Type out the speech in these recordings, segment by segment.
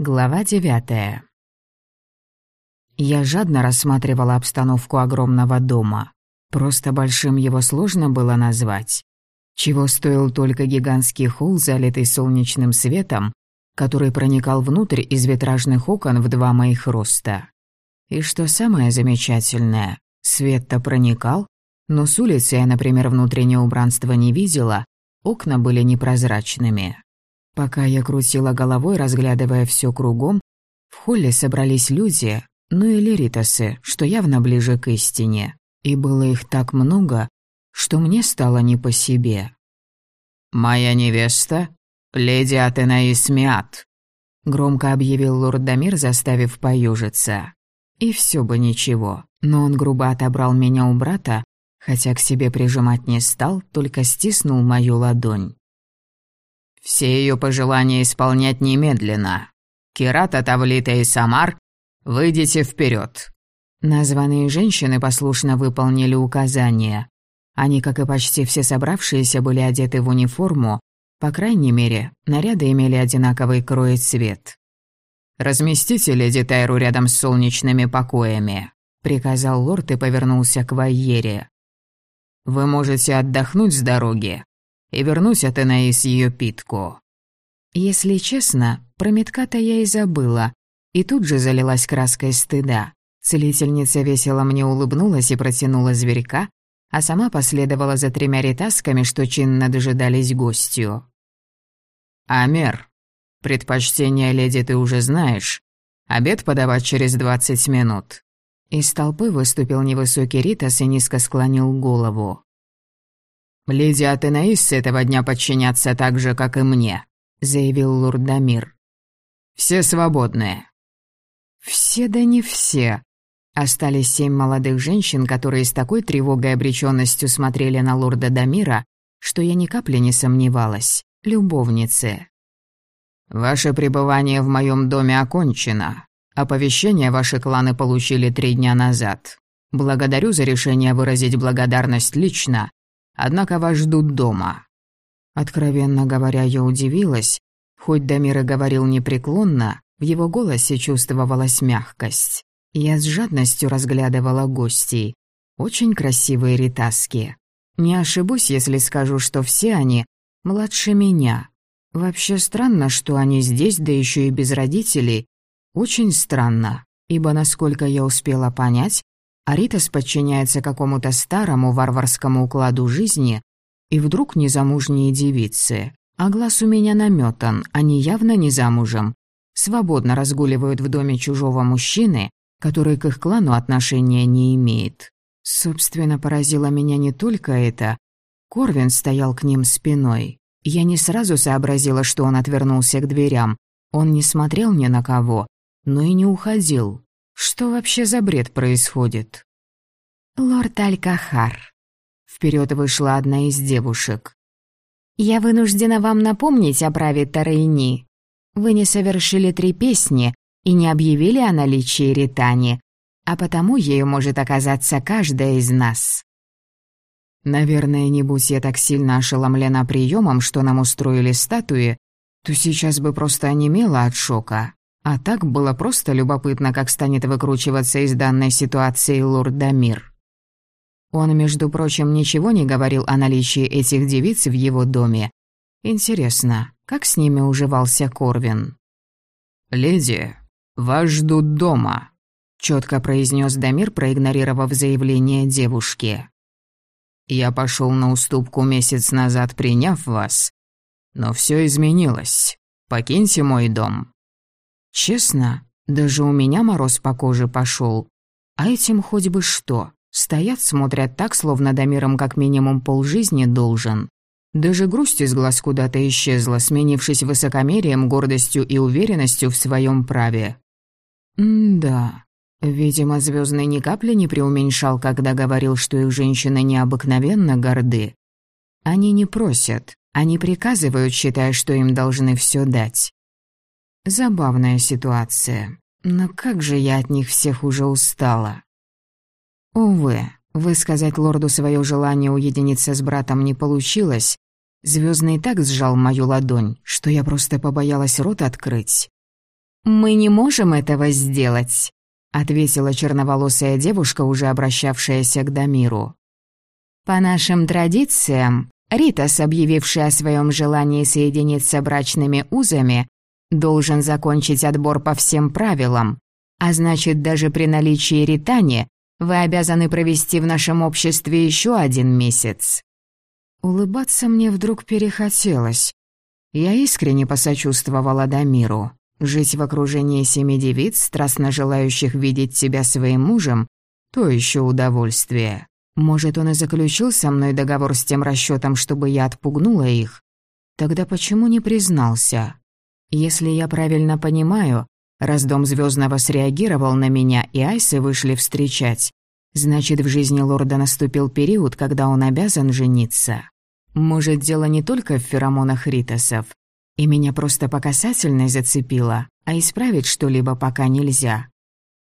Глава девятая. Я жадно рассматривала обстановку огромного дома. Просто большим его сложно было назвать. Чего стоил только гигантский холл, залитый солнечным светом, который проникал внутрь из витражных окон в два моих роста. И что самое замечательное, свет-то проникал, но с улицы я, например, внутреннее убранство не видела, окна были непрозрачными. Пока я крутила головой, разглядывая все кругом, в холле собрались люди, ну и лиритосы, что явно ближе к истине. И было их так много, что мне стало не по себе. «Моя невеста — леди Атенаис Миат», — громко объявил лорд Дамир, заставив поюжиться. И все бы ничего, но он грубо отобрал меня у брата, хотя к себе прижимать не стал, только стиснул мою ладонь. Все ее пожелания исполнять немедленно. Кирата, Тавлита и Самар, выйдите вперед. Названные женщины послушно выполнили указания. Они, как и почти все собравшиеся, были одеты в униформу, по крайней мере, наряды имели одинаковый крой и цвет. «Разместите леди Тайру рядом с солнечными покоями», — приказал лорд и повернулся к Вайере. «Вы можете отдохнуть с дороги, и вернусь от Энаис ее питку». Если честно, про метка-то я и забыла, и тут же залилась краской стыда. Целительница весело мне улыбнулась и протянула зверька, а сама последовала за тремя ретасками, что чинно дожидались гостью. «Амер, предпочтение леди ты уже знаешь. Обед подавать через двадцать минут». Из толпы выступил невысокий Ритас и низко склонил голову. «Леди Атенаис с этого дня подчиняться так же, как и мне», — заявил лорд Дамир. «Все свободные». «Все да не все». Остались семь молодых женщин, которые с такой тревогой и обречённостью смотрели на лорда Дамира, что я ни капли не сомневалась. Любовницы. «Ваше пребывание в моем доме окончено. Оповещение ваши кланы получили три дня назад. Благодарю за решение выразить благодарность лично Однако вас ждут дома». Откровенно говоря, я удивилась. Хоть Дамир и говорил непреклонно, в его голосе чувствовалась мягкость. Я с жадностью разглядывала гостей. Очень красивые ритаски. Не ошибусь, если скажу, что все они младше меня. Вообще странно, что они здесь, да еще и без родителей. Очень странно, ибо, насколько я успела понять, Аритас подчиняется какому-то старому варварскому укладу жизни, и вдруг незамужние девицы. А глаз у меня наметан, они явно не замужем. Свободно разгуливают в доме чужого мужчины, который к их клану отношения не имеет. Собственно, поразило меня не только это. Корвин стоял к ним спиной. Я не сразу сообразила, что он отвернулся к дверям. Он не смотрел ни на кого, но и не уходил. Что вообще за бред происходит? Лорд Аль-Кахар. Вперед вышла одна из девушек. Я вынуждена вам напомнить о праве Тарейни. Вы не совершили три песни и не объявили о наличии Ритани, а потому ею может оказаться каждая из нас. Наверное, не будь я так сильно ошеломлена приемом, что нам устроили статуи, то сейчас бы просто онемела от шока. А так было просто любопытно, как станет выкручиваться из данной ситуации лорд Дамир. Он, между прочим, ничего не говорил о наличии этих девиц в его доме. Интересно, как с ними уживался Корвин? «Леди, вас ждут дома», — четко произнес Дамир, проигнорировав заявление девушки. «Я пошел на уступку месяц назад, приняв вас, но все изменилось. Покиньте мой дом. Честно, даже у меня мороз по коже пошел. А этим хоть бы что. Стоят, смотрят так, словно Дамиром как минимум полжизни должен. Даже грусть из глаз куда-то исчезла, сменившись высокомерием, гордостью и уверенностью в своем праве. М-да. Видимо, Звездный ни капли не преуменьшал, когда говорил, что их женщины необыкновенно горды. Они не просят, они приказывают, считая, что им должны все дать. Забавная ситуация. Но как же я от них всех уже устала. Увы, высказать лорду свое желание уединиться с братом не получилось. Звездный так сжал мою ладонь, что я просто побоялась рот открыть. «Мы не можем этого сделать», — ответила черноволосая девушка, уже обращавшаяся к Дамиру. «По нашим традициям, Ритас, объявивший о своем желании соединиться брачными узами, должен закончить отбор по всем правилам, а значит, даже при наличии ритани вы обязаны провести в нашем обществе еще один месяц». Улыбаться мне вдруг перехотелось. Я искренне посочувствовала Дамиру. Жить в окружении семи девиц, страстно желающих видеть тебя своим мужем, то еще удовольствие. Может, он и заключил со мной договор с тем расчетом, чтобы я отпугнула их? Тогда почему не признался? Если я правильно понимаю, раз дом Звездного среагировал на меня и Айсы вышли встречать, значит, в жизни лорда наступил период, когда он обязан жениться. Может, дело не только в феромонах Ритосов, и меня просто по касательной зацепило, а исправить что-либо пока нельзя.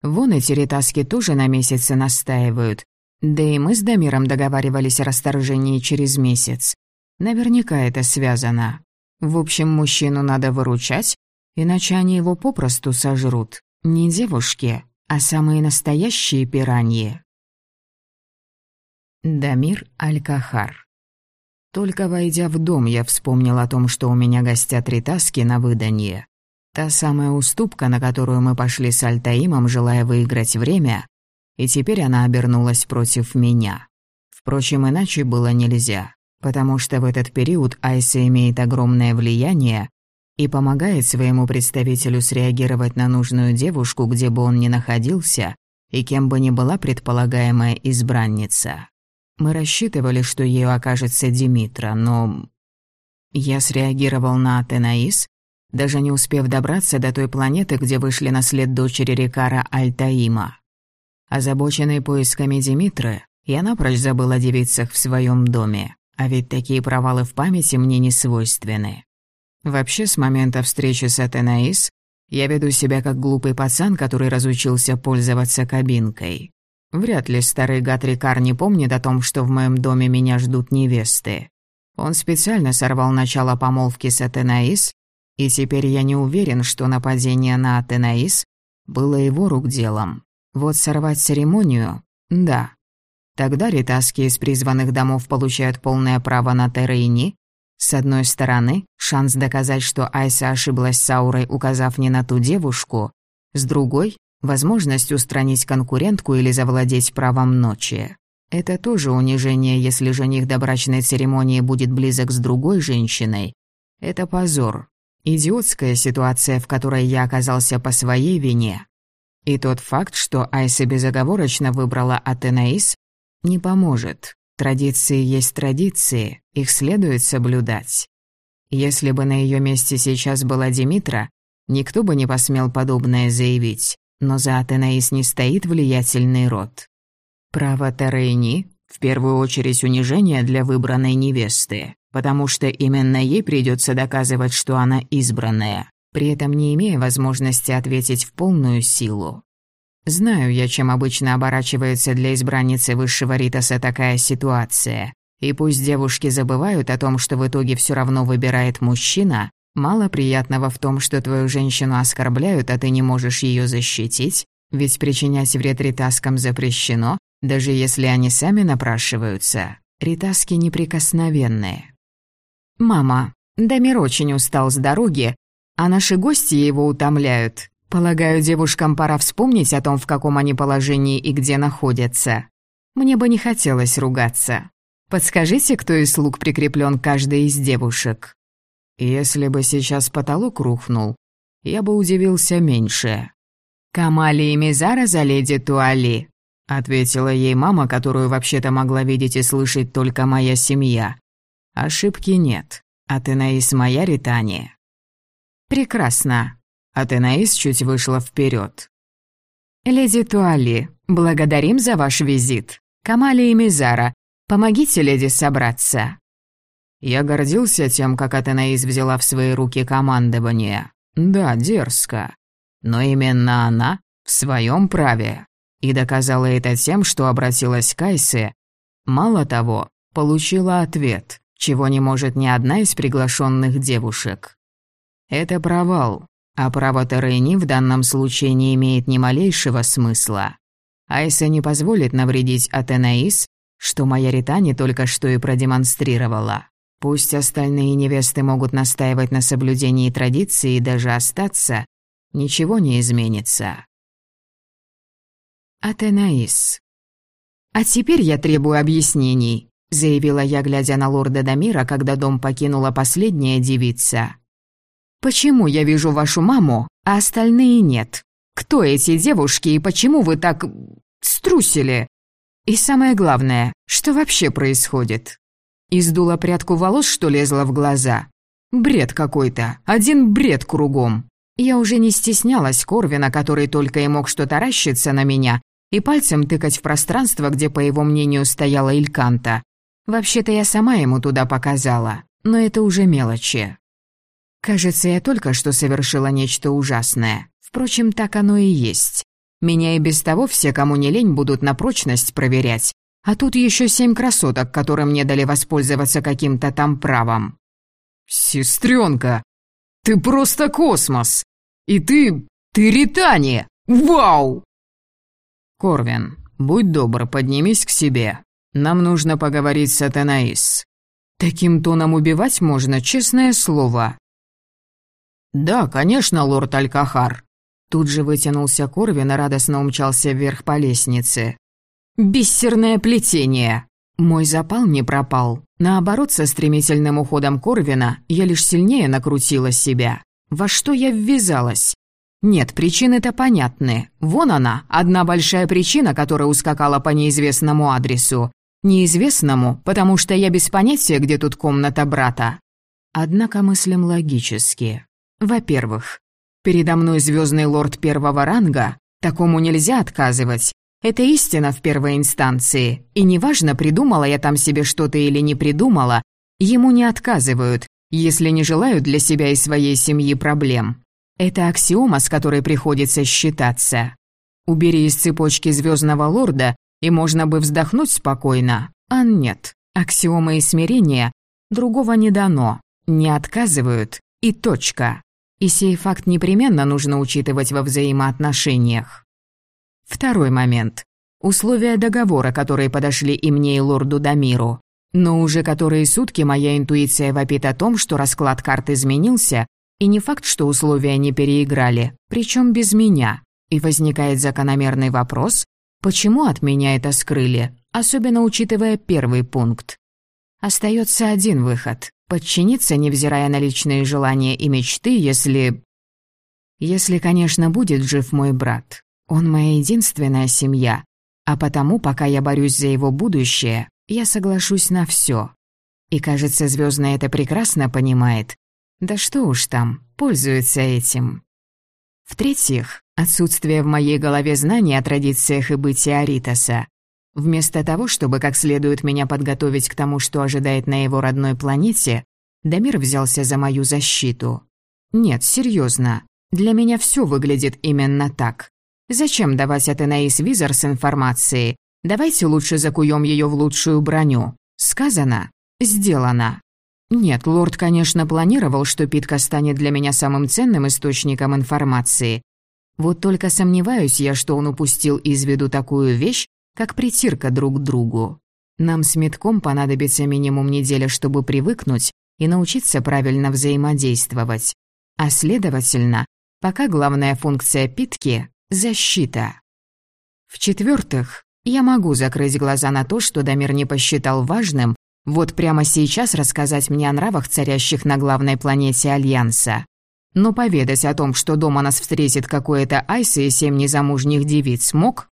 Вон эти ретаски тоже на месяцы настаивают. Да и мы с Дамиром договаривались о расторжении через месяц. Наверняка это связано. В общем, мужчину надо выручать, иначе они его попросту сожрут. Не девушки, а самые настоящие пираньи. Дамир Аль-Кахар только войдя в дом, я вспомнил о том, что у меня гостят ритаски на выданье. Та самая уступка, на которую мы пошли с Альтаимом, желая выиграть время, и теперь она обернулась против меня. Впрочем, иначе было нельзя, потому что в этот период Айса имеет огромное влияние и помогает своему представителю среагировать на нужную девушку, где бы он ни находился, и кем бы ни была предполагаемая избранница. Мы рассчитывали, что ею окажется Димитра, но... Я среагировал на Атенаис, даже не успев добраться до той планеты, где вышли на след дочери Рикара Альтаима. Озабоченный поисками Димитры, я напрочь забыл о девицах в своем доме, а ведь такие провалы в памяти мне не свойственны. Вообще, с момента встречи с Атенаис я веду себя как глупый пацан, который разучился пользоваться кабинкой. Вряд ли старый гад Рикар не помнит о том, что в моем доме меня ждут невесты. Он специально сорвал начало помолвки с Атенаис, и теперь я не уверен, что нападение на Атенаис было его рук делом. Вот сорвать церемонию – да. Тогда ритаски из призванных домов получают полное право на Терейни. С одной стороны, шанс доказать, что Айса ошиблась с Аурой, указав не на ту девушку. С другой, Возможность устранить конкурентку или завладеть правом ночи. Это тоже унижение, если жених до брачной церемонии будет близок с другой женщиной. Это позор. Идиотская ситуация, в которой я оказался по своей вине. И тот факт, что Айса безоговорочно выбрала Атенаис, не поможет. Традиции есть традиции, их следует соблюдать. Если бы на ее месте сейчас была Димитра, никто бы не посмел подобное заявить но за Атенаис не стоит влиятельный род. Право Тарейни – в первую очередь унижение для выбранной невесты, потому что именно ей придется доказывать, что она избранная, при этом не имея возможности ответить в полную силу. Знаю я, чем обычно оборачивается для избранницы высшего Ритаса такая ситуация. И пусть девушки забывают о том, что в итоге все равно выбирает мужчина, Мало приятного в том, что твою женщину оскорбляют, а ты не можешь ее защитить, ведь причинять вред ритаскам запрещено, даже если они сами напрашиваются. Ритаски неприкосновенные. «Мама, Дамир очень устал с дороги, а наши гости его утомляют. Полагаю, девушкам пора вспомнить о том, в каком они положении и где находятся. Мне бы не хотелось ругаться. Подскажите, кто из слуг прикреплен каждой из девушек?» Если бы сейчас потолок рухнул, я бы удивился меньше. «Камали и Мизара за леди Туали», — ответила ей мама, которую вообще-то могла видеть и слышать только моя семья. «Ошибки нет. Атенаис моя Ритани». «Прекрасно». Атенаис чуть вышла вперед. «Леди Туали, благодарим за ваш визит. Камали и Мизара, помогите леди собраться». Я гордился тем, как Атенаис взяла в свои руки командование. Да, дерзко. Но именно она в своем праве. И доказала это тем, что обратилась к Айсе. Мало того, получила ответ, чего не может ни одна из приглашенных девушек. Это провал. А право Террейни в данном случае не имеет ни малейшего смысла. Айса не позволит навредить Атенаис, что моя Ритани только что и продемонстрировала. Пусть остальные невесты могут настаивать на соблюдении традиции и даже остаться, ничего не изменится. Атенаис. «А теперь я требую объяснений», — заявила я, глядя на лорда Дамира, когда дом покинула последняя девица. «Почему я вижу вашу маму, а остальные нет? Кто эти девушки и почему вы так... струсили? И самое главное, что вообще происходит?» Издула прядку волос, что лезла в глаза. Бред какой-то, один бред кругом. Я уже не стеснялась Корвина, который только и мог что таращиться на меня и пальцем тыкать в пространство, где, по его мнению, стояла Ильканта. Вообще-то я сама ему туда показала, но это уже мелочи. Кажется, я только что совершила нечто ужасное. Впрочем, так оно и есть. Меня и без того все, кому не лень, будут на прочность проверять. А тут еще семь красоток, которым не дали воспользоваться каким-то там правом. «Сестренка, ты просто космос! И ты... ты Ритания! Вау!» «Корвин, будь добр, поднимись к себе. Нам нужно поговорить с Атанаис. Таким тоном убивать можно, честное слово». «Да, конечно, лорд Алькахар». Тут же вытянулся Корвин и радостно умчался вверх по лестнице. Бисерное плетение. Мой запал не пропал. Наоборот, со стремительным уходом Корвина я лишь сильнее накрутила себя. Во что я ввязалась? Нет, причины-то понятны. Вон она, одна большая причина, которая ускакала по неизвестному адресу. Неизвестному, потому что я без понятия, где тут комната брата. Однако мыслим логически. Во-первых, передо мной звездный лорд первого ранга, такому нельзя отказывать, это истина в первой инстанции, и неважно, придумала я там себе что-то или не придумала, ему не отказывают, если не желают для себя и своей семьи проблем. Это аксиома, с которой приходится считаться. Убери из цепочки звездного лорда, и можно бы вздохнуть спокойно. А нет, аксиомы и смирения другого не дано, не отказывают, и точка. И сей факт непременно нужно учитывать во взаимоотношениях. Второй момент. Условия договора, которые подошли и мне, и лорду Дамиру. Но уже которые сутки моя интуиция вопит о том, что расклад карт изменился, и не факт, что условия не переиграли, причем без меня. И возникает закономерный вопрос, почему от меня это скрыли, особенно учитывая первый пункт. Остается один выход – подчиниться, невзирая на личные желания и мечты, если... Если, конечно, будет жив мой брат. Он моя единственная семья, а потому, пока я борюсь за его будущее, я соглашусь на все. И, кажется, Звездная это прекрасно понимает. Да что уж там, пользуется этим. В-третьих, отсутствие в моей голове знаний о традициях и бытии Аритоса. Вместо того, чтобы как следует меня подготовить к тому, что ожидает на его родной планете, Дамир взялся за мою защиту. Нет, серьезно, для меня все выглядит именно так. Зачем давать Атенаис визор с информацией? Давайте лучше закуем ее в лучшую броню. Сказано, сделано. Нет, лорд, конечно, планировал, что питка станет для меня самым ценным источником информации. Вот только сомневаюсь я, что он упустил из виду такую вещь, как притирка друг к другу. Нам с метком понадобится минимум неделя, чтобы привыкнуть и научиться правильно взаимодействовать. А следовательно, пока главная функция питки Защита. В-четвертых, я могу закрыть глаза на то, что Дамир не посчитал важным, вот прямо сейчас рассказать мне о нравах, царящих на главной планете Альянса. Но поведать о том, что дома нас встретит какое-то Айса и семь незамужних девиц, мог?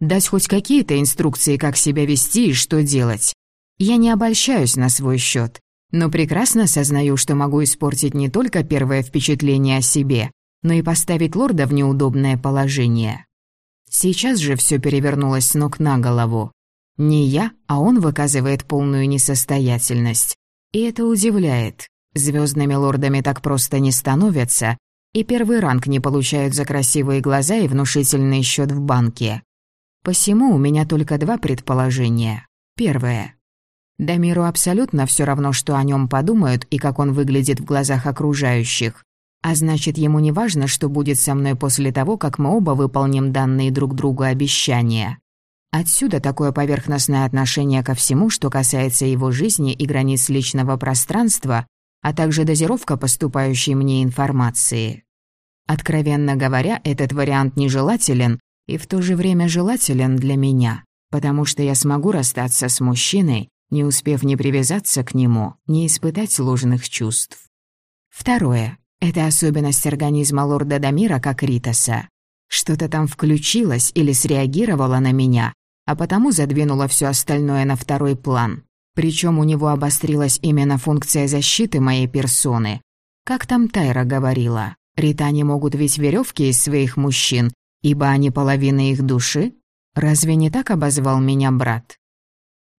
Дать хоть какие-то инструкции, как себя вести и что делать. Я не обольщаюсь на свой счет, но прекрасно сознаю, что могу испортить не только первое впечатление о себе, но и поставить лорда в неудобное положение. Сейчас же все перевернулось с ног на голову. Не я, а он выказывает полную несостоятельность. И это удивляет. Звездными лордами так просто не становятся, и первый ранг не получают за красивые глаза и внушительный счет в банке. Посему у меня только два предположения. Первое. Дамиру абсолютно все равно, что о нем подумают и как он выглядит в глазах окружающих. А значит, ему не важно, что будет со мной после того, как мы оба выполним данные друг другу обещания. Отсюда такое поверхностное отношение ко всему, что касается его жизни и границ личного пространства, а также дозировка поступающей мне информации. Откровенно говоря, этот вариант нежелателен и в то же время желателен для меня, потому что я смогу расстаться с мужчиной, не успев ни привязаться к нему, ни испытать ложных чувств. Второе. Это особенность организма лорда Дамира как Ритаса. Что-то там включилось или среагировало на меня, а потому задвинуло все остальное на второй план. Причем у него обострилась именно функция защиты моей персоны. Как там Тайра говорила, ритане могут ведь веревки из своих мужчин, ибо они половина их души? Разве не так обозвал меня брат?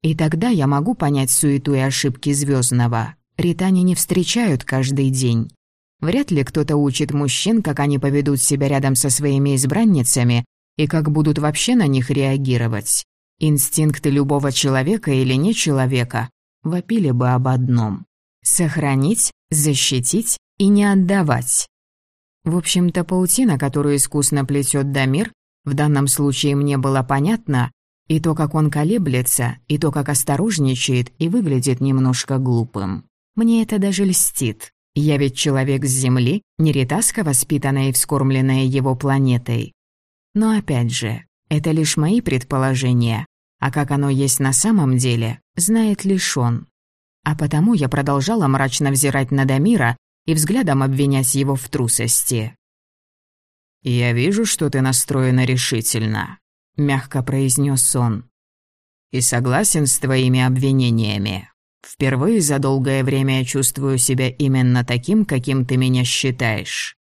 И тогда я могу понять суету и ошибки Звездного. Ритане не встречают каждый день. Вряд ли кто-то учит мужчин, как они поведут себя рядом со своими избранницами и как будут вообще на них реагировать. Инстинкты любого человека или не человека вопили бы об одном – сохранить, защитить и не отдавать. В общем-то, паутина, которую искусно плетет Дамир, в данном случае мне было понятно, и то, как он колеблется, и то, как осторожничает и выглядит немножко глупым. Мне это даже льстит. Я ведь человек с Земли, не ретаска, воспитанная и вскормленная его планетой. Но опять же, это лишь мои предположения, а как оно есть на самом деле, знает лишь он. А потому я продолжала мрачно взирать на Дамира и взглядом обвинять его в трусости. «Я вижу, что ты настроена решительно», — мягко произнес он. «И согласен с твоими обвинениями. Впервые за долгое время я чувствую себя именно таким, каким ты меня считаешь.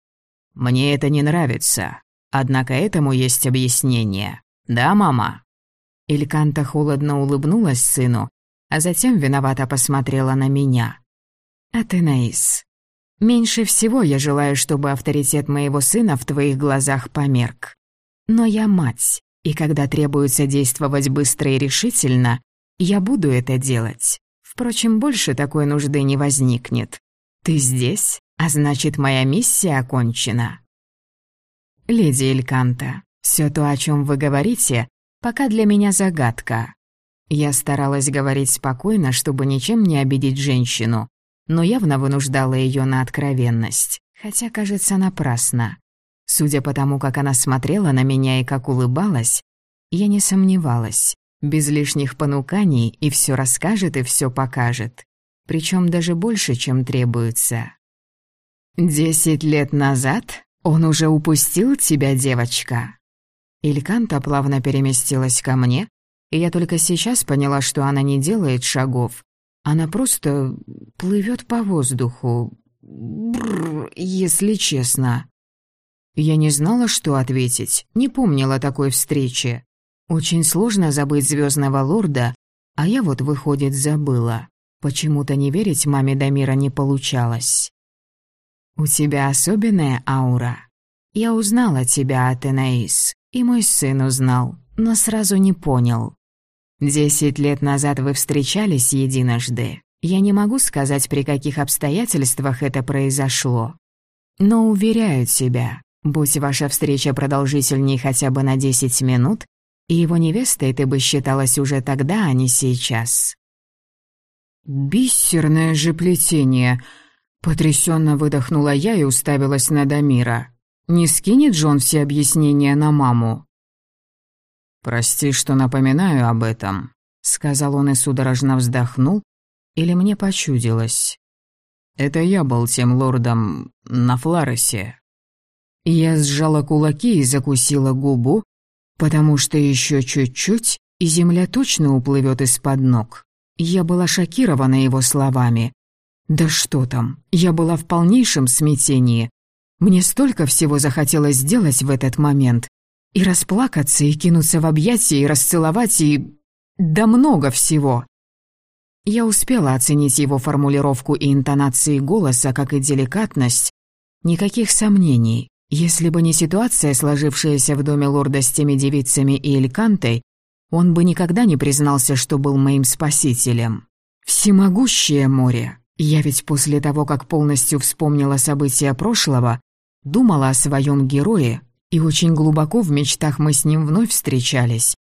Мне это не нравится, однако этому есть объяснение. Да, мама?» Ильканта холодно улыбнулась сыну, а затем виновато посмотрела на меня. «Атенаис, меньше всего я желаю, чтобы авторитет моего сына в твоих глазах померк. Но я мать, и когда требуется действовать быстро и решительно, я буду это делать. Впрочем, больше такой нужды не возникнет. Ты здесь, а значит, моя миссия окончена. Леди Эльканта, все то, о чем вы говорите, пока для меня загадка. Я старалась говорить спокойно, чтобы ничем не обидеть женщину, но явно вынуждала ее на откровенность, хотя, кажется, напрасно. Судя по тому, как она смотрела на меня и как улыбалась, я не сомневалась. Без лишних понуканий и все расскажет, и все покажет. Причем даже больше, чем требуется. «Десять лет назад он уже упустил тебя, девочка?» Ильканта плавно переместилась ко мне, и я только сейчас поняла, что она не делает шагов. Она просто плывет по воздуху. Бррр, если честно. Я не знала, что ответить, не помнила такой встречи. Очень сложно забыть звездного лорда, а я вот, выходит, забыла. Почему-то не верить маме Дамира не получалось. «У тебя особенная аура. Я узнала тебя, Атенаис, и мой сын узнал, но сразу не понял. Десять лет назад вы встречались единожды. Я не могу сказать, при каких обстоятельствах это произошло. Но уверяю тебя, будь ваша встреча продолжительней хотя бы на десять минут, и его невестой ты бы считалась уже тогда, а не сейчас. «Бисерное же плетение!» Потрясенно выдохнула я и уставилась на Дамира. «Не скинет Джон все объяснения на маму?» «Прости, что напоминаю об этом», — сказал он и судорожно вздохнул, или мне почудилось. «Это я был тем лордом на Фларесе». Я сжала кулаки и закусила губу, потому что еще чуть-чуть, и земля точно уплывет из-под ног. Я была шокирована его словами. Да что там, я была в полнейшем смятении. Мне столько всего захотелось сделать в этот момент. И расплакаться, и кинуться в объятия, и расцеловать, и... Да много всего. Я успела оценить его формулировку и интонации голоса, как и деликатность. Никаких сомнений. Если бы не ситуация, сложившаяся в доме лорда с теми девицами и Элькантой, он бы никогда не признался, что был моим спасителем. Всемогущее море, Я ведь после того, как полностью вспомнила события прошлого, думала о своем герое, и очень глубоко в мечтах мы с ним вновь встречались.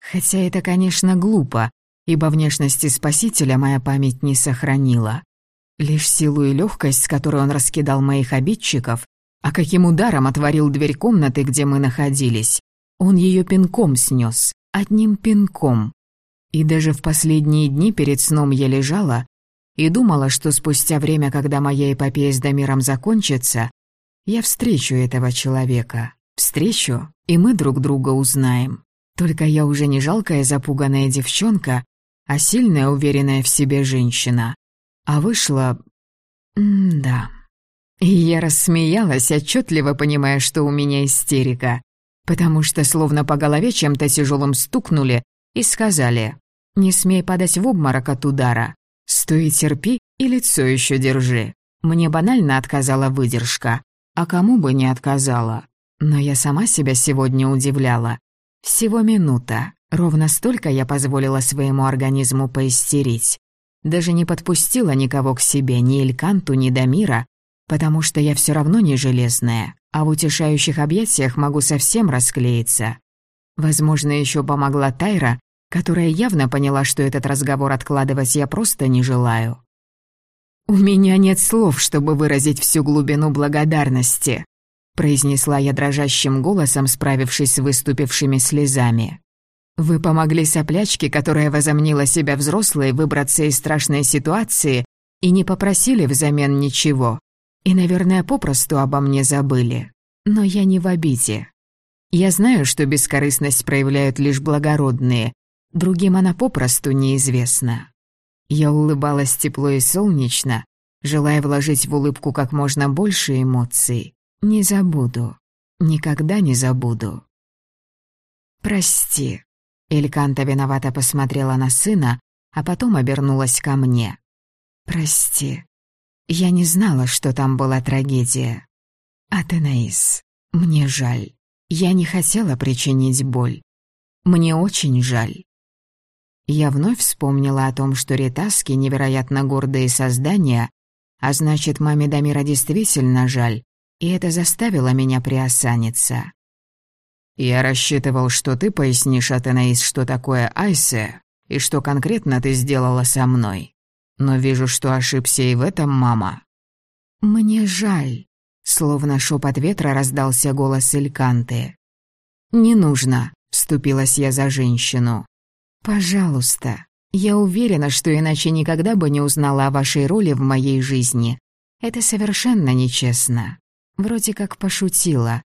Хотя это, конечно, глупо, ибо внешности спасителя моя память не сохранила. Лишь силу и легкость, с которой он раскидал моих обидчиков, а каким ударом отворил дверь комнаты, где мы находились. Он ее пинком снес, одним пинком. И даже в последние дни перед сном я лежала и думала, что спустя время, когда моя эпопея с Дамиром закончится, я встречу этого человека. Встречу, и мы друг друга узнаем. Только я уже не жалкая запуганная девчонка, а сильная, уверенная в себе женщина. А вышла... М-да. И я рассмеялась, отчетливо понимая, что у меня истерика. Потому что словно по голове чем-то тяжелым стукнули и сказали «Не смей падать в обморок от удара. Стой терпи, и лицо еще держи». Мне банально отказала выдержка. А кому бы не отказала. Но я сама себя сегодня удивляла. Всего минута. Ровно столько я позволила своему организму поистерить. Даже не подпустила никого к себе, ни Эльканту, ни Дамира, потому что я все равно не железная, а в утешающих объятиях могу совсем расклеиться. Возможно, еще помогла Тайра, которая явно поняла, что этот разговор откладывать я просто не желаю. «У меня нет слов, чтобы выразить всю глубину благодарности», произнесла я дрожащим голосом, справившись с выступившими слезами. «Вы помогли соплячке, которая возомнила себя взрослой, выбраться из страшной ситуации и не попросили взамен ничего. И, наверное, попросту обо мне забыли. Но я не в обиде. Я знаю, что бескорыстность проявляют лишь благородные, другим она попросту неизвестна. Я улыбалась тепло и солнечно, желая вложить в улыбку как можно больше эмоций. Не забуду. Никогда не забуду. «Прости». Эльканта виновато посмотрела на сына, а потом обернулась ко мне. «Прости. Я не знала, что там была трагедия. Атенаис, мне жаль. Я не хотела причинить боль. Мне очень жаль. Я вновь вспомнила о том, что ретаски невероятно гордые создания, а значит, маме Дамира действительно жаль, и это заставило меня приосаниться. «Я рассчитывал, что ты пояснишь, Атенаис, что такое Айсе, и что конкретно ты сделала со мной. Но вижу, что ошибся и в этом, мама». «Мне жаль», — словно шепот ветра раздался голос Эльканты. «Не нужно», — вступилась я за женщину. «Пожалуйста, я уверена, что иначе никогда бы не узнала о вашей роли в моей жизни. Это совершенно нечестно. Вроде как пошутила.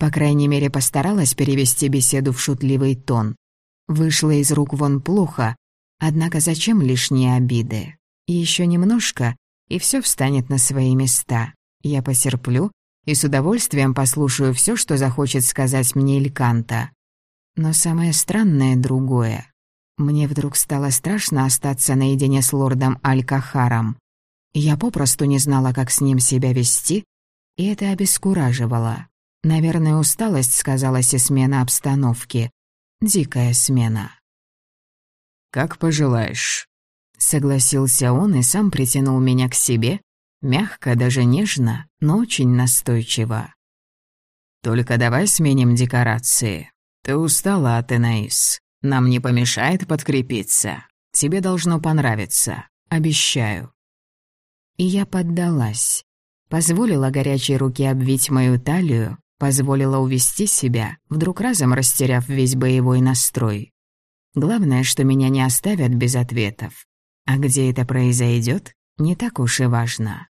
По крайней мере, постаралась перевести беседу в шутливый тон. Вышло из рук вон плохо, однако зачем лишние обиды? Еще немножко, и все встанет на свои места. Я потерплю и с удовольствием послушаю все, что захочет сказать мне Ильканта. Но самое странное другое. Мне вдруг стало страшно остаться наедине с лордом Алькахаром. Я попросту не знала, как с ним себя вести, и это обескураживало. Наверное, усталость сказалась и смена обстановки. Дикая смена. «Как пожелаешь», — согласился он и сам притянул меня к себе, мягко, даже нежно, но очень настойчиво. «Только давай сменим декорации. Ты устала от Энаис. Нам не помешает подкрепиться. Тебе должно понравиться. Обещаю». И я поддалась. Позволила горячей руке обвить мою талию, позволила увести себя, вдруг разом растеряв весь боевой настрой. Главное, что меня не оставят без ответов. А где это произойдет, не так уж и важно.